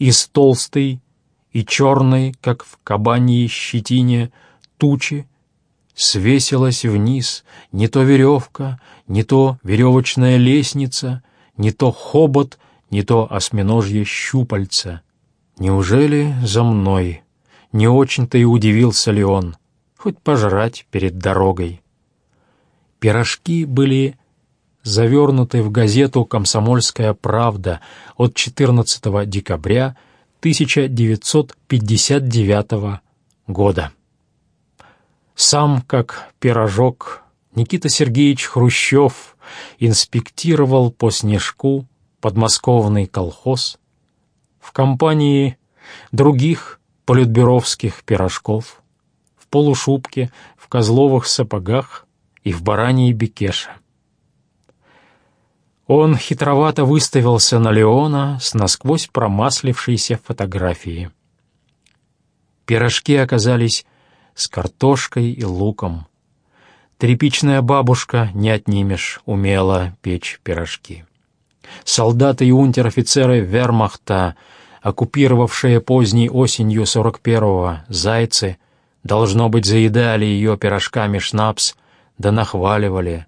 из толстой и черной, как в кабаньей щетине, тучи свесилась вниз не то веревка, не то веревочная лестница, не то хобот, не то осьминожье щупальца. Неужели за мной? Не очень-то и удивился ли он, хоть пожрать перед дорогой. Пирожки были завернуты в газету «Комсомольская правда» от 14 декабря 1959 года. Сам, как пирожок, Никита Сергеевич Хрущев инспектировал по снежку подмосковный колхоз в компании других политбюровских пирожков, в полушубке, в козловых сапогах и в бараньей бекеше. Он хитровато выставился на Леона с насквозь промаслившейся фотографией. Пирожки оказались с картошкой и луком. Тряпичная бабушка, не отнимешь, умела печь пирожки. Солдаты и унтер-офицеры вермахта, оккупировавшие поздней осенью 41-го зайцы, должно быть, заедали ее пирожками шнапс, да нахваливали.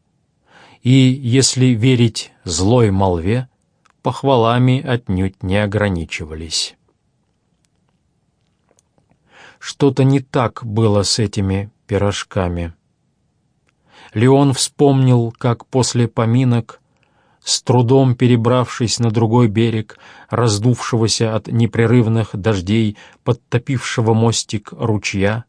И, если верить злой молве, похвалами отнюдь не ограничивались. Что-то не так было с этими пирожками. Леон вспомнил, как после поминок, с трудом перебравшись на другой берег, раздувшегося от непрерывных дождей, подтопившего мостик ручья,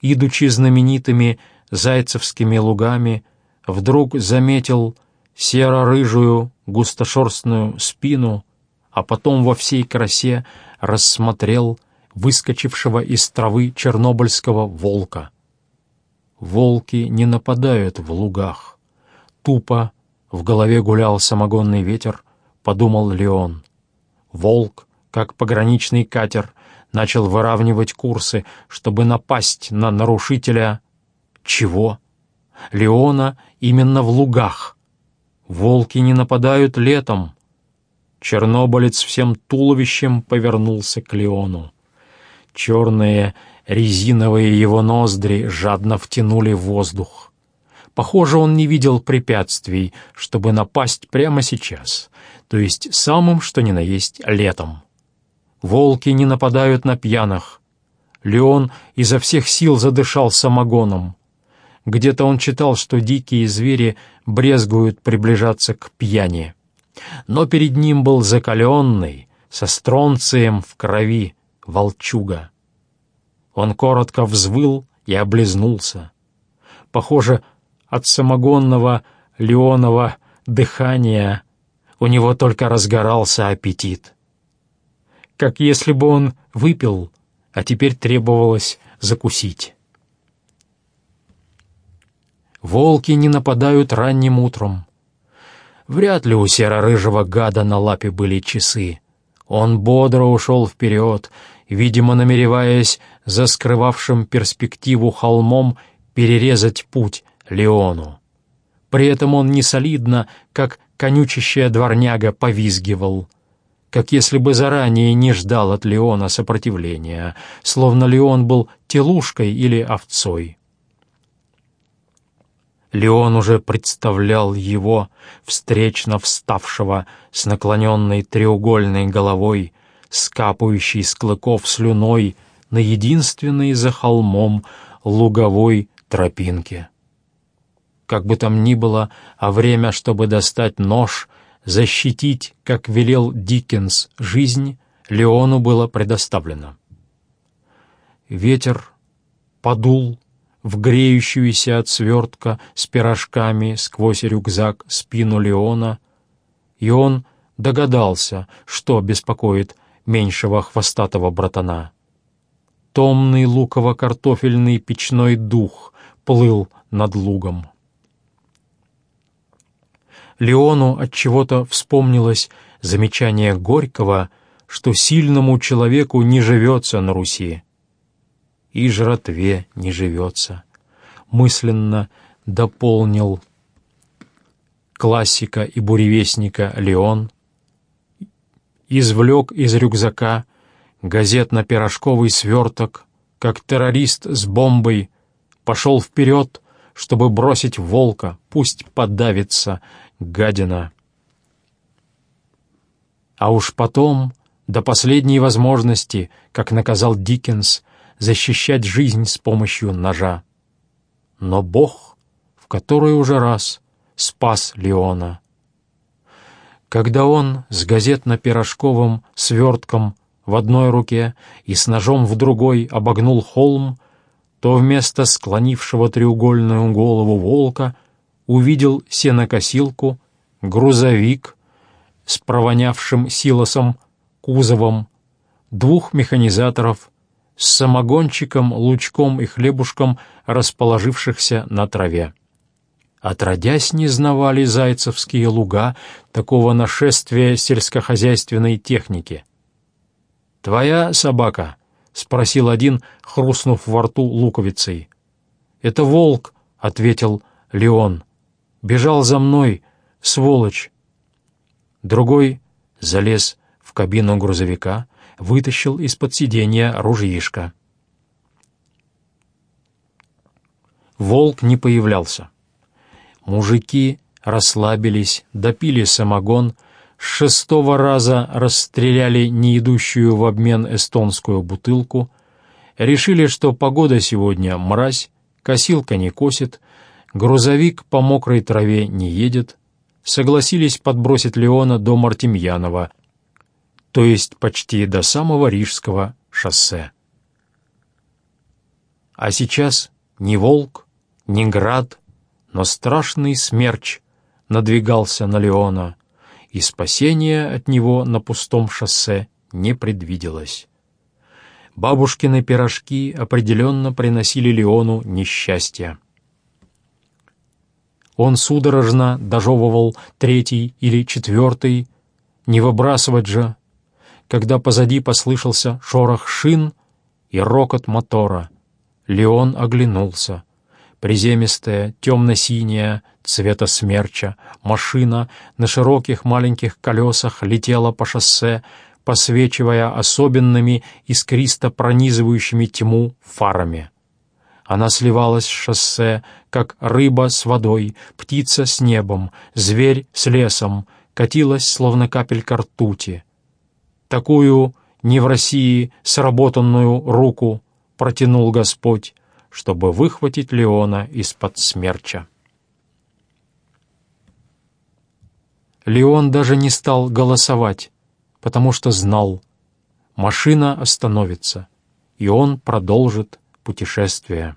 идучи знаменитыми зайцевскими лугами, вдруг заметил серо-рыжую густошерстную спину, а потом во всей красе рассмотрел выскочившего из травы чернобыльского волка. Волки не нападают в лугах. Тупо в голове гулял самогонный ветер, подумал Леон. Волк, как пограничный катер, начал выравнивать курсы, чтобы напасть на нарушителя... Чего? Леона именно в лугах. Волки не нападают летом. Чернобылец всем туловищем повернулся к Леону. Черные резиновые его ноздри жадно втянули воздух. Похоже, он не видел препятствий, чтобы напасть прямо сейчас, то есть самым, что ни на есть, летом. Волки не нападают на пьяных. Леон изо всех сил задышал самогоном. Где-то он читал, что дикие звери брезгуют приближаться к пьяни. Но перед ним был закаленный, со стронцием в крови, волчуга. Он коротко взвыл и облизнулся. Похоже, от самогонного Леонова дыхания у него только разгорался аппетит. Как если бы он выпил, а теперь требовалось закусить. Волки не нападают ранним утром. Вряд ли у серо-рыжего гада на лапе были часы. Он бодро ушел вперед, видимо, намереваясь за скрывавшим перспективу холмом перерезать путь Леону. При этом он не солидно, как конючащая дворняга, повизгивал, как если бы заранее не ждал от Леона сопротивления, словно Леон был телушкой или овцой. Леон уже представлял его, встречно вставшего с наклоненной треугольной головой, скапающей с клыков слюной на единственной за холмом луговой тропинке. Как бы там ни было, а время, чтобы достать нож, защитить, как велел Диккенс, жизнь, Леону было предоставлено. Ветер подул в греющуюся от свертка с пирожками сквозь рюкзак спину Леона, и он догадался, что беспокоит меньшего хвостатого братана. Томный луково-картофельный печной дух плыл над лугом. Леону от чего-то вспомнилось замечание Горького, что сильному человеку не живется на Руси, и жратве не живется. Мысленно дополнил классика и буревестника Леон, извлек из рюкзака газетно-пирожковый сверток, как террорист с бомбой, пошел вперед, чтобы бросить волка, пусть подавится, гадина. А уж потом, до последней возможности, как наказал Диккенс, защищать жизнь с помощью ножа. Но Бог, в который уже раз, спас Леона. Когда он с газетно-пирожковым свертком в одной руке и с ножом в другой обогнул холм, то вместо склонившего треугольную голову волка увидел сенокосилку, грузовик с провонявшим силосом кузовом, двух механизаторов с самогончиком, лучком и хлебушком, расположившихся на траве. Отродясь не знавали зайцевские луга такого нашествия сельскохозяйственной техники. «Твоя собака?» — спросил один, хрустнув во рту луковицей. «Это волк», — ответил Леон. «Бежал за мной, сволочь». Другой залез в кабину грузовика, вытащил из-под сиденья ружьишко. Волк не появлялся. Мужики расслабились, допили самогон, с шестого раза расстреляли не идущую в обмен эстонскую бутылку, решили, что погода сегодня мразь, косилка не косит, грузовик по мокрой траве не едет, согласились подбросить Леона до Мартемьянова, то есть почти до самого Рижского шоссе. А сейчас ни волк, ни град, но страшный смерч надвигался на Леона, и спасения от него на пустом шоссе не предвиделось. Бабушкины пирожки определенно приносили Леону несчастье. Он судорожно дожевывал третий или четвертый, не выбрасывать же, когда позади послышался шорох шин и рокот мотора. Леон оглянулся. Приземистая, темно-синяя, цвета смерча, машина на широких маленьких колесах летела по шоссе, посвечивая особенными искристо пронизывающими тьму фарами. Она сливалась с шоссе, как рыба с водой, птица с небом, зверь с лесом, катилась, словно капелька ртути. Такую не в России сработанную руку протянул Господь, чтобы выхватить Леона из-под смерча. Леон даже не стал голосовать, потому что знал, машина остановится, и он продолжит путешествие.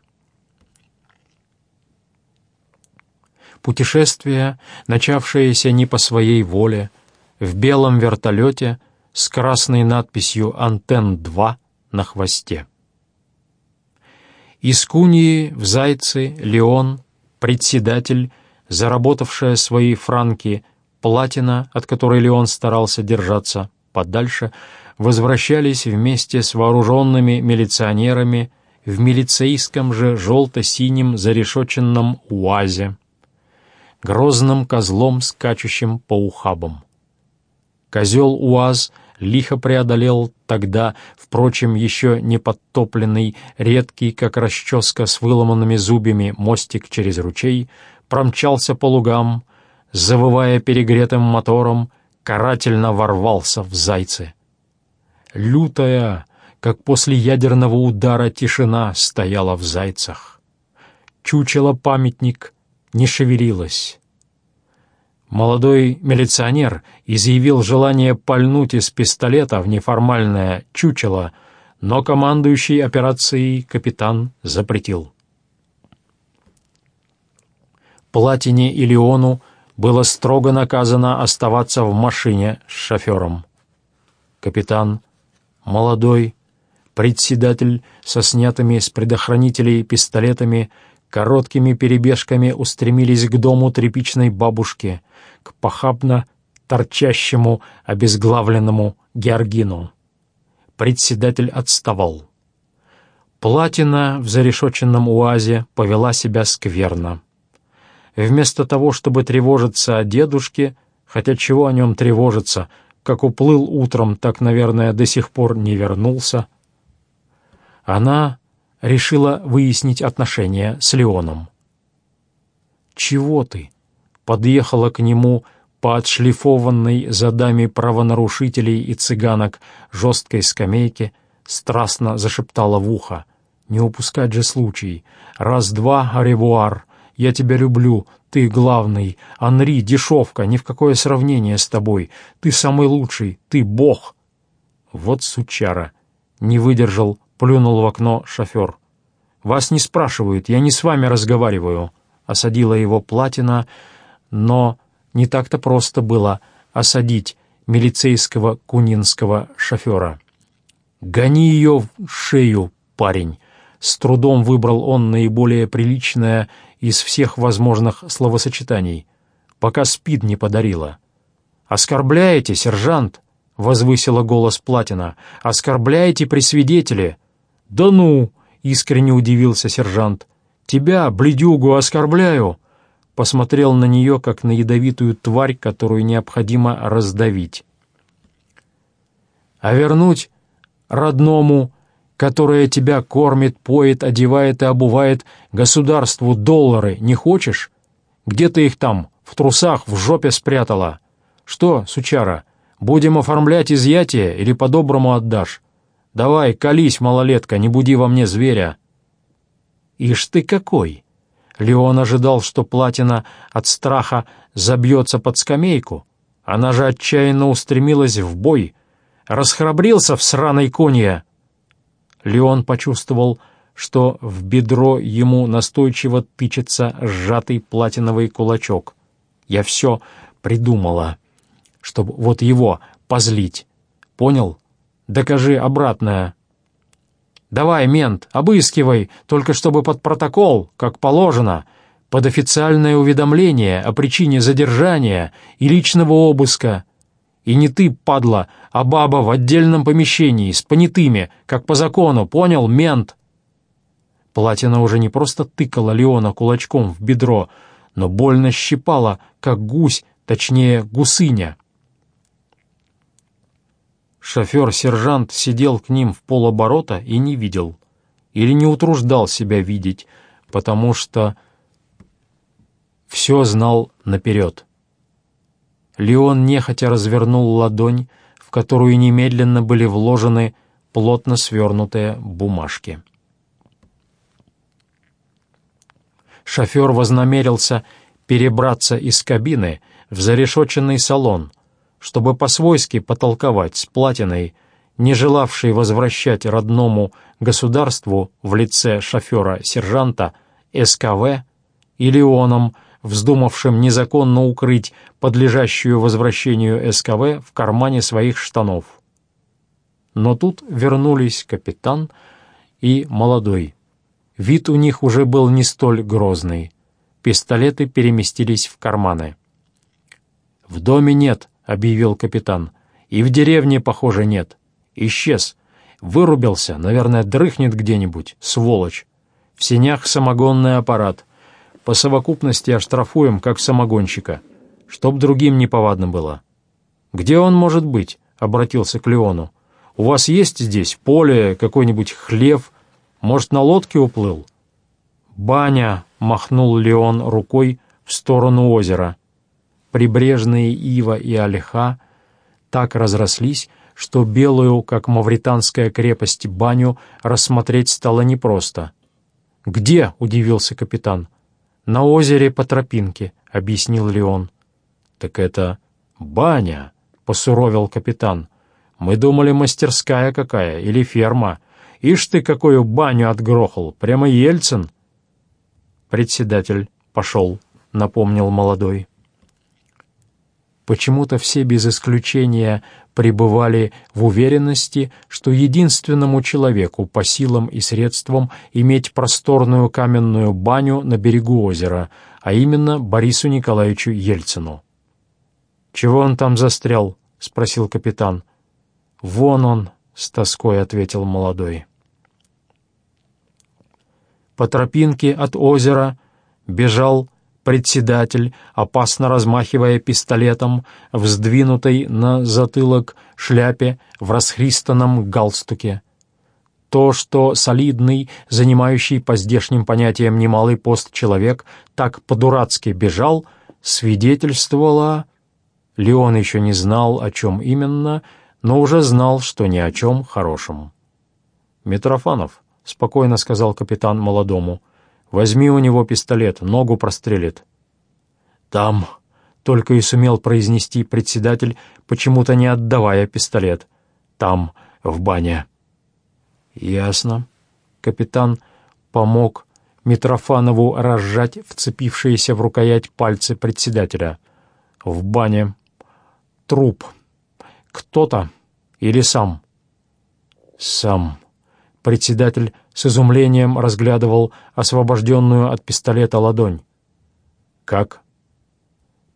Путешествие, начавшееся не по своей воле, в белом вертолете с красной надписью «Антенн-2» на хвосте. Из Кунии в Зайцы Леон, председатель, заработавшая свои франки платина, от которой Леон старался держаться подальше, возвращались вместе с вооруженными милиционерами в милицейском же желто-синем зарешоченном УАЗе, грозным козлом, скачущим по ухабам. Козел УАЗ лихо преодолел тогда, впрочем, еще не подтопленный, редкий, как расческа с выломанными зубьями, мостик через ручей, промчался по лугам, завывая перегретым мотором, карательно ворвался в зайцы. Лютая, как после ядерного удара тишина стояла в зайцах. Чучело-памятник не шевелилось. Молодой милиционер изъявил желание пальнуть из пистолета в неформальное чучело, но командующий операцией капитан запретил. Платине и Леону было строго наказано оставаться в машине с шофером. Капитан, молодой, председатель со снятыми с предохранителей пистолетами, короткими перебежками устремились к дому тряпичной бабушки, похабно торчащему обезглавленному Георгину. Председатель отставал. Платина в зарешоченном уазе повела себя скверно. Вместо того, чтобы тревожиться о дедушке, хотя чего о нем тревожиться, как уплыл утром, так, наверное, до сих пор не вернулся. Она решила выяснить отношения с Леоном. «Чего ты?» — подъехала к нему по отшлифованной задами правонарушителей и цыганок жесткой скамейке, страстно зашептала в ухо. «Не упускать же случай. Раз-два, аревуар. Я тебя люблю. Ты главный. Анри, дешевка, ни в какое сравнение с тобой. Ты самый лучший. Ты бог». Вот сучара. Не выдержал, плюнул в окно шофер. «Вас не спрашивают, я не с вами разговариваю», — осадила его Платина, но не так-то просто было осадить милицейского кунинского шофера. «Гони ее в шею, парень!» С трудом выбрал он наиболее приличное из всех возможных словосочетаний, пока спид не подарила. «Оскорбляете, сержант?» — возвысила голос Платина. «Оскорбляете при свидетеле?» «Да ну!» — искренне удивился сержант. «Тебя, бледюгу, оскорбляю!» Посмотрел на нее, как на ядовитую тварь, которую необходимо раздавить. «А вернуть родному, которое тебя кормит, поет, одевает и обувает, государству доллары не хочешь? Где ты их там, в трусах, в жопе спрятала? Что, сучара, будем оформлять изъятие или по-доброму отдашь? Давай, колись, малолетка, не буди во мне зверя. Ишь ты какой! Леон ожидал, что Платина от страха забьется под скамейку. Она же отчаянно устремилась в бой. Расхрабрился в сраной конья. Леон почувствовал, что в бедро ему настойчиво тычется сжатый платиновый кулачок. «Я все придумала, чтобы вот его позлить. Понял?» Докажи обратное. Давай, мент, обыскивай, только чтобы под протокол, как положено, под официальное уведомление о причине задержания и личного обыска. И не ты, падла, а баба в отдельном помещении, с понятыми, как по закону, понял, мент?» Платина уже не просто тыкала Леона кулачком в бедро, но больно щипала, как гусь, точнее, гусыня. Шофер-сержант сидел к ним в полоборота и не видел. Или не утруждал себя видеть, потому что все знал наперед. Леон нехотя развернул ладонь, в которую немедленно были вложены плотно свернутые бумажки. Шофер вознамерился перебраться из кабины в зарешоченный салон, чтобы по-свойски потолковать с Платиной, не желавшей возвращать родному государству в лице шофера-сержанта СКВ и Леоном, вздумавшим незаконно укрыть подлежащую возвращению СКВ в кармане своих штанов. Но тут вернулись капитан и молодой. Вид у них уже был не столь грозный. Пистолеты переместились в карманы. «В доме нет», объявил капитан. «И в деревне, похоже, нет. Исчез. Вырубился, наверное, дрыхнет где-нибудь, сволочь. В сенях самогонный аппарат. По совокупности оштрафуем, как самогонщика, чтоб другим неповадно было». «Где он может быть?» — обратился к Леону. «У вас есть здесь поле, какой-нибудь хлев? Может, на лодке уплыл?» «Баня!» — махнул Леон рукой в сторону озера прибрежные ива и ольха так разрослись, что белую, как мавританская крепость, баню рассмотреть стало непросто. «Где?» — удивился капитан. «На озере по тропинке», — объяснил Леон. «Так это баня», — посуровил капитан. «Мы думали, мастерская какая или ферма. Ишь ты, какую баню отгрохал, прямо Ельцин!» «Председатель пошел», — напомнил молодой. Почему-то все без исключения пребывали в уверенности, что единственному человеку по силам и средствам иметь просторную каменную баню на берегу озера, а именно Борису Николаевичу Ельцину. «Чего он там застрял?» — спросил капитан. «Вон он», — с тоской ответил молодой. По тропинке от озера бежал Председатель, опасно размахивая пистолетом, в сдвинутой на затылок шляпе в расхристанном галстуке. То, что солидный, занимающий по здешним понятиям немалый пост человек, так по-дурацки бежал, свидетельствовало... Леон еще не знал, о чем именно, но уже знал, что ни о чем хорошем. «Митрофанов», — спокойно сказал капитан молодому, — «возьми у него пистолет, ногу прострелит». «Там», — только и сумел произнести председатель, почему-то не отдавая пистолет. «Там, в бане». «Ясно». Капитан помог Митрофанову разжать вцепившиеся в рукоять пальцы председателя. «В бане. Труп. Кто-то или сам?» «Сам». Председатель с изумлением разглядывал освобожденную от пистолета ладонь. «Как?»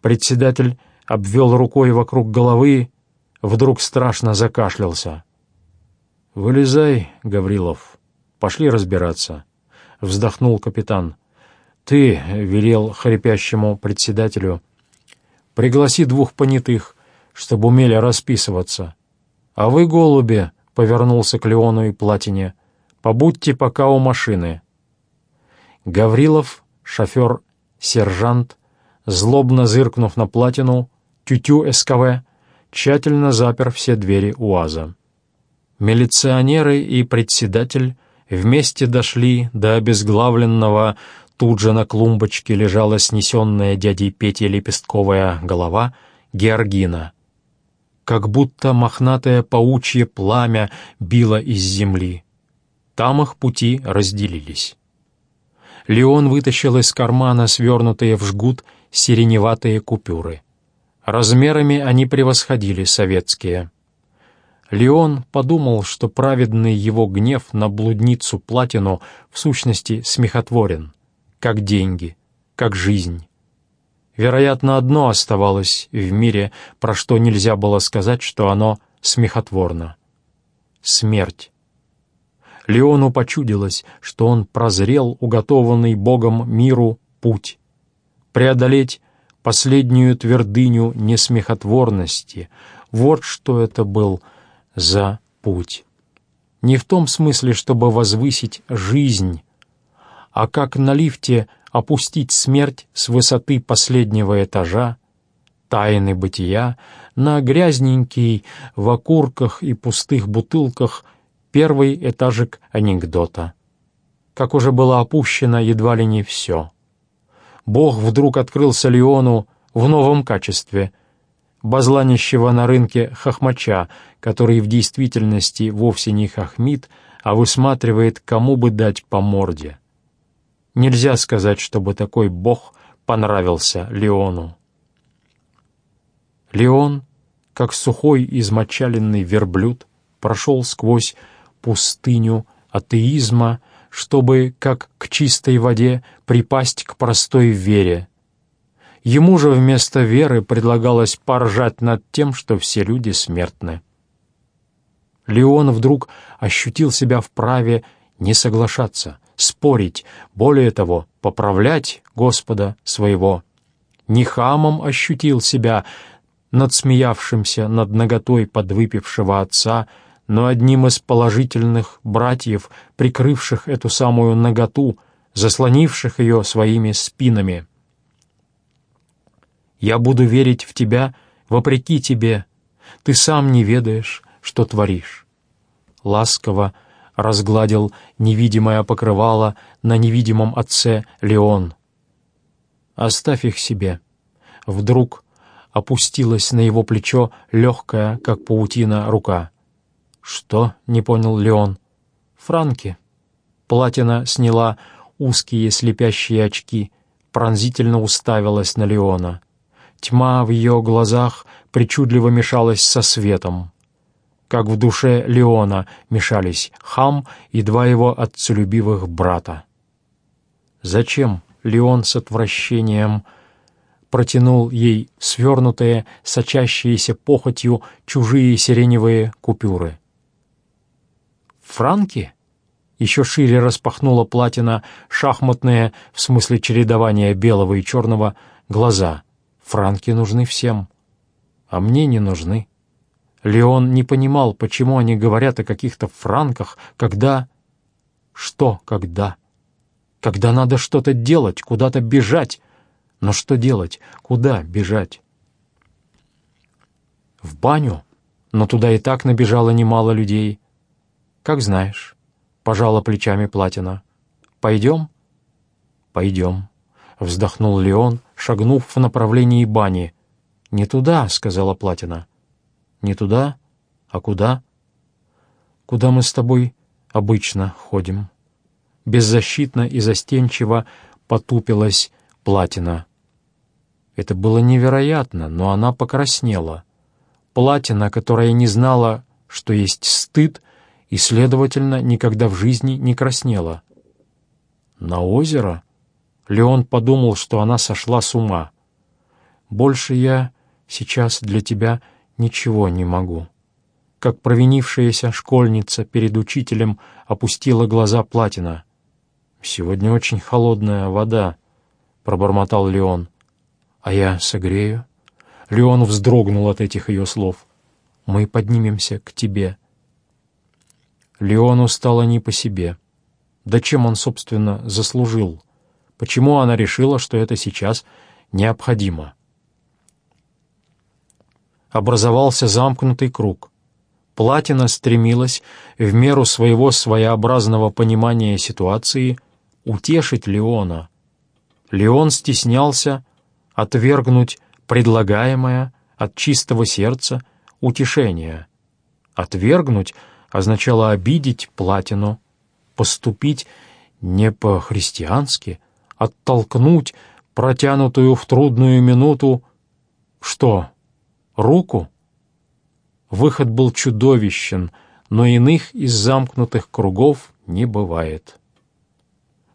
Председатель обвел рукой вокруг головы, вдруг страшно закашлялся. «Вылезай, Гаврилов, пошли разбираться», — вздохнул капитан. «Ты, — велел хрипящему председателю, — пригласи двух понятых, чтобы умели расписываться. А вы, голуби, — повернулся к Леону и Платине, — побудьте пока у машины». Гаврилов, шофер, сержант, злобно зыркнув на Платину, тютю СКВ, тщательно запер все двери УАЗа. Милиционеры и председатель вместе дошли до обезглавленного, тут же на клумбочке лежала снесенная дядей Петей лепестковая голова Георгина. Как будто мохнатое паучье пламя било из земли. Там их пути разделились. Леон вытащил из кармана свернутые в жгут сиреневатые купюры. Размерами они превосходили советские. Леон подумал, что праведный его гнев на блудницу Платину в сущности смехотворен, как деньги, как жизнь. Вероятно, одно оставалось в мире, про что нельзя было сказать, что оно смехотворно. Смерть. Леону почудилось, что он прозрел уготованный Богом миру путь. Преодолеть последнюю твердыню несмехотворности — вот что это был — за путь. Не в том смысле, чтобы возвысить жизнь, а как на лифте опустить смерть с высоты последнего этажа, тайны бытия, на грязненький, в окурках и пустых бутылках первый этажик анекдота. Как уже было опущено едва ли не все. Бог вдруг открылся Леону в новом качестве — базланящего на рынке хохмача, который в действительности вовсе не хохмит, а высматривает, кому бы дать по морде. Нельзя сказать, чтобы такой бог понравился Леону. Леон, как сухой измочаленный верблюд, прошел сквозь пустыню атеизма, чтобы, как к чистой воде, припасть к простой вере — Ему же вместо веры предлагалось поржать над тем, что все люди смертны. Леон вдруг ощутил себя вправе не соглашаться, спорить, более того, поправлять Господа своего. Не хамом ощутил себя, надсмеявшимся над наготой подвыпившего отца, но одним из положительных братьев, прикрывших эту самую наготу, заслонивших ее своими спинами. Я буду верить в тебя вопреки тебе. Ты сам не ведаешь, что творишь. Ласково разгладил невидимое покрывало на невидимом отце Леон. Оставь их себе. Вдруг опустилась на его плечо легкая, как паутина, рука. «Что?» — не понял Леон. «Франки». Платина сняла узкие слепящие очки, пронзительно уставилась на Леона. Тьма в ее глазах причудливо мешалась со светом. Как в душе Леона мешались хам и два его отцелюбивых брата. Зачем Леон с отвращением протянул ей свернутые, сочащиеся похотью чужие сиреневые купюры? «Франки?» Еще шире распахнула платина шахматные, в смысле чередования белого и черного, глаза. Франки нужны всем, а мне не нужны. Леон не понимал, почему они говорят о каких-то франках, когда... Что когда? Когда надо что-то делать, куда-то бежать. Но что делать? Куда бежать? В баню? Но туда и так набежало немало людей. Как знаешь, пожала плечами Платина. Пойдем? Пойдем, вздохнул Леон, шагнув в направлении бани. Не туда, сказала Платина. Не туда? А куда? Куда мы с тобой обычно ходим? Беззащитно и застенчиво потупилась Платина. Это было невероятно, но она покраснела. Платина, которая не знала, что есть стыд, и, следовательно, никогда в жизни не краснела. «На озеро?» Леон подумал, что она сошла с ума. «Больше я сейчас для тебя ничего не могу». Как провинившаяся школьница перед учителем опустила глаза Платина. «Сегодня очень холодная вода», — пробормотал Леон. «А я согрею». Леон вздрогнул от этих ее слов. «Мы поднимемся к тебе». Леону стало не по себе. Да чем он, собственно, заслужил? Почему она решила, что это сейчас необходимо? образовался замкнутый круг. Платина стремилась, в меру своего своеобразного понимания ситуации, утешить Леона. Леон стеснялся отвергнуть предлагаемое от чистого сердца утешение. Отвергнуть означало обидеть Платину, поступить не по-христиански, оттолкнуть протянутую в трудную минуту что, руку. Выход был чудовищен, но иных из замкнутых кругов не бывает.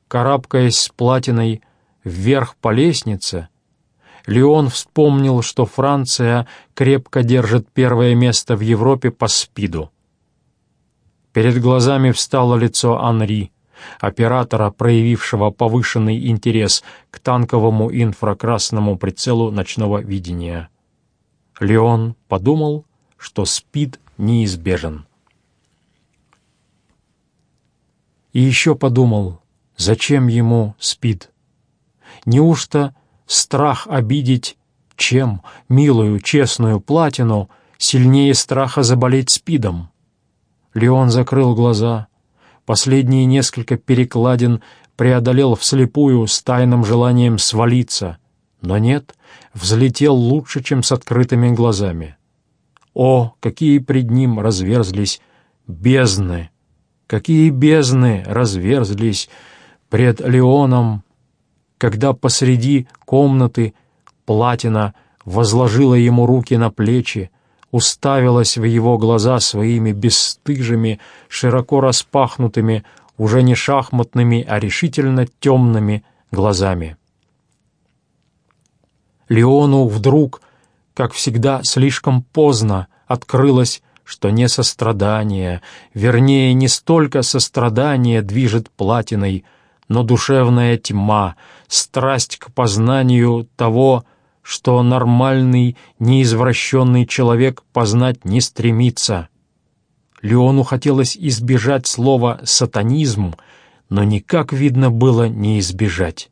Карабкаясь с платиной вверх по лестнице, Леон вспомнил, что Франция крепко держит первое место в Европе по спиду. Перед глазами встало лицо Анри, оператора, проявившего повышенный интерес к танковому инфракрасному прицелу ночного видения. Леон подумал, что спид неизбежен. И еще подумал, зачем ему спид? Неужто страх обидеть чем, милую, честную платину, сильнее страха заболеть спидом? Леон закрыл глаза. Последние несколько перекладин преодолел вслепую с тайным желанием свалиться. Но нет, взлетел лучше, чем с открытыми глазами. О, какие пред ним разверзлись бездны! Какие бездны разверзлись пред Леоном, когда посреди комнаты платина возложила ему руки на плечи, уставилась в его глаза своими бесстыжими, широко распахнутыми, уже не шахматными, а решительно темными глазами. Леону вдруг, как всегда, слишком поздно открылось, что не сострадание, вернее, не столько сострадание движет платиной, но душевная тьма, страсть к познанию того, что нормальный, неизвращенный человек познать не стремится. Леону хотелось избежать слова «сатанизм», но никак, видно, было не избежать.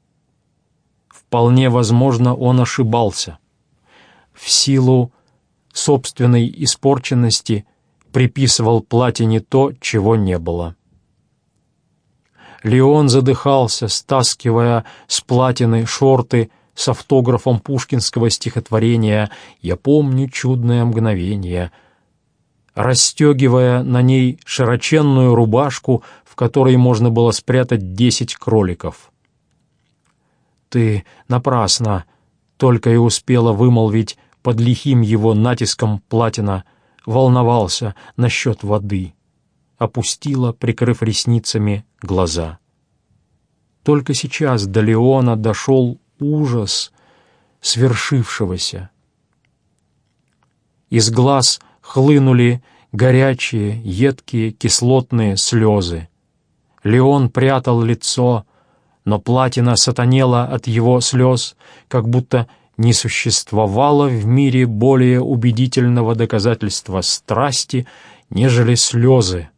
Вполне возможно, он ошибался. В силу собственной испорченности приписывал платине то, чего не было. Леон задыхался, стаскивая с платины шорты с автографом пушкинского стихотворения «Я помню чудное мгновение», расстегивая на ней широченную рубашку, в которой можно было спрятать десять кроликов. Ты напрасно только и успела вымолвить под лихим его натиском платина, волновался насчет воды, опустила, прикрыв ресницами, глаза. Только сейчас до Леона дошел ужас свершившегося. Из глаз хлынули горячие, едкие, кислотные слезы. Леон прятал лицо, но платина сатанела от его слез, как будто не существовало в мире более убедительного доказательства страсти, нежели слезы.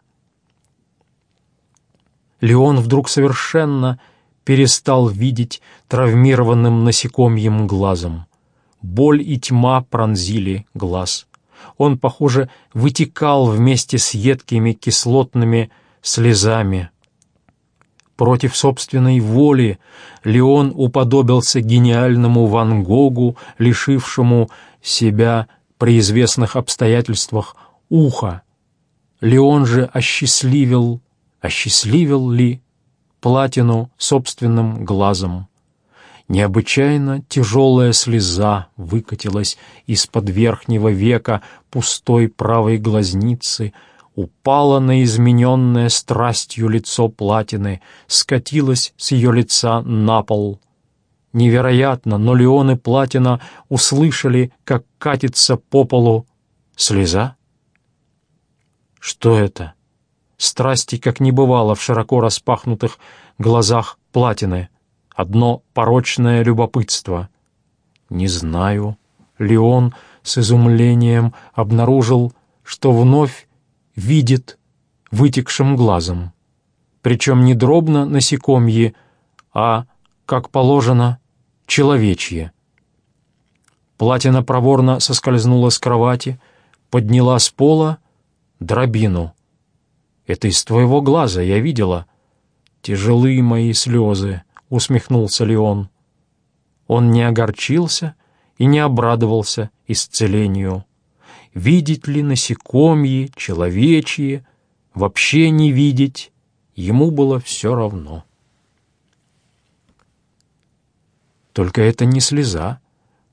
Леон вдруг совершенно перестал видеть травмированным насекомьем глазом. Боль и тьма пронзили глаз. Он, похоже, вытекал вместе с едкими кислотными слезами. Против собственной воли Леон уподобился гениальному Ван Гогу, лишившему себя при известных обстоятельствах уха. Леон же осчастливил, осчастливил ли платину собственным глазом. Необычайно тяжелая слеза выкатилась из-под верхнего века пустой правой глазницы — упала на измененное страстью лицо платины, скатилась с ее лица на пол. Невероятно, но Леон и Платина услышали, как катится по полу слеза. Что это? Страсти, как не бывало в широко распахнутых глазах Платины. Одно порочное любопытство. Не знаю. Леон с изумлением обнаружил, что вновь видит вытекшим глазом. Причем не дробно насекомье, а, как положено, человечье. Платина проворно соскользнула с кровати, подняла с пола дробину. «Это из твоего глаза, я видела». «Тяжелые мои слезы», — усмехнулся Леон. Он не огорчился и не обрадовался исцелению видеть ли насекомье, человечье, вообще не видеть, ему было все равно. Только это не слеза.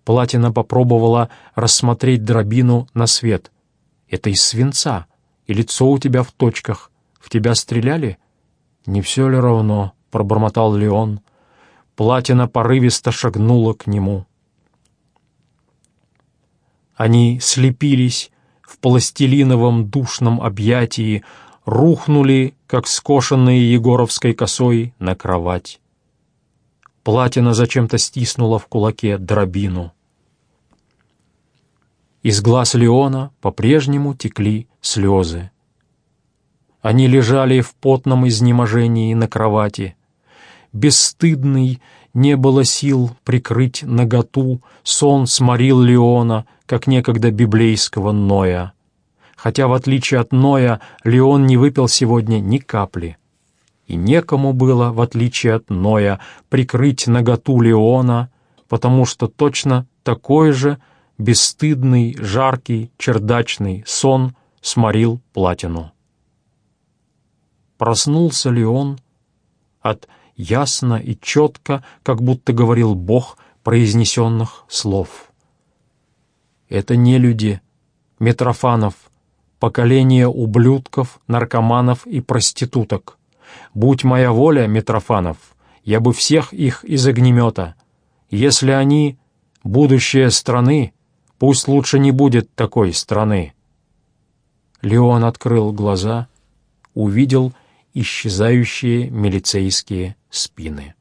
Платина попробовала рассмотреть дробину на свет. Это из свинца, и лицо у тебя в точках. В тебя стреляли? Не все ли равно, — пробормотал Леон. Платина порывисто шагнула к нему. Они слепились в пластилиновом душном объятии, рухнули, как скошенные Егоровской косой, на кровать. Платина зачем-то стиснула в кулаке дробину. Из глаз Леона по-прежнему текли слезы. Они лежали в потном изнеможении на кровати. Бесстыдный, не было сил прикрыть наготу, сон сморил Леона, как некогда библейского Ноя. Хотя, в отличие от Ноя, Леон не выпил сегодня ни капли. И некому было, в отличие от Ноя, прикрыть наготу Леона, потому что точно такой же бесстыдный, жаркий, чердачный сон сморил платину. Проснулся ли он от ясно и четко, как будто говорил Бог произнесенных слов. Это не люди, Митрофанов, поколение ублюдков, наркоманов и проституток. Будь моя воля, Митрофанов, я бы всех их из огнемета. Если они — будущее страны, пусть лучше не будет такой страны. Леон открыл глаза, увидел исчезающие милицейские спины.